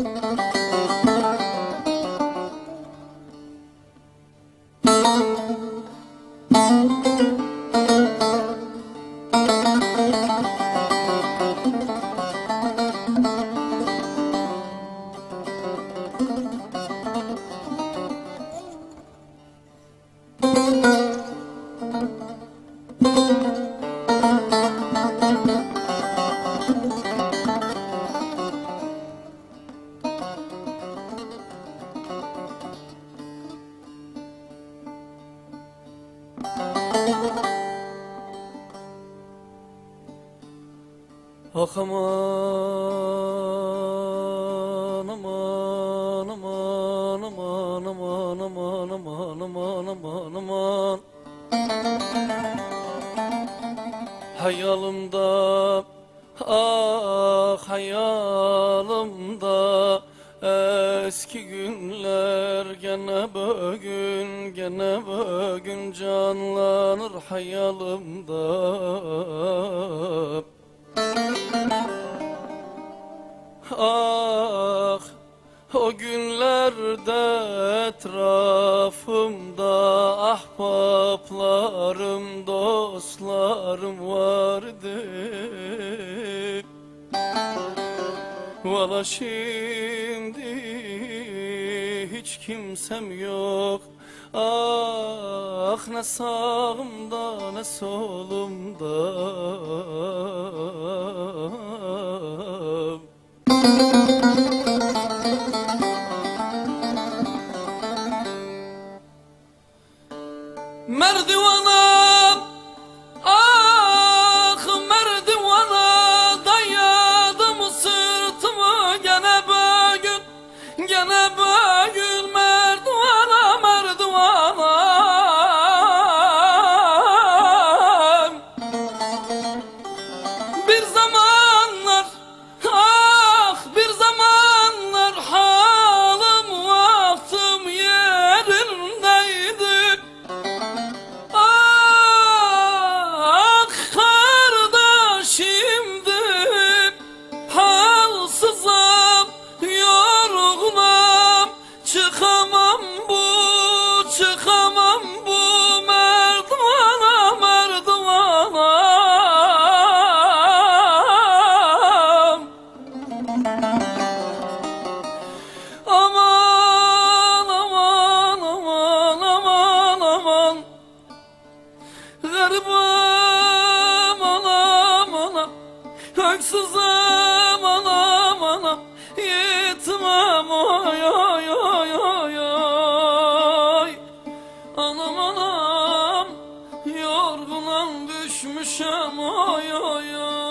Müzik Ah aman aman aman aman aman aman aman aman aman aman. Hayalımda ah hayalımda Eski günler gene bugün gene bugün canlanır hayalımda günlerde etrafımda ahbaplarım dostlarım vardı. Valla şimdi hiç kimsem yok. Ah ne sağımda ne solumda مرد ولا Öksüzüm anam anam. Yetimim oy oy oy oy oy. Anam anam Yorgunum düşmüşüm oy oy oy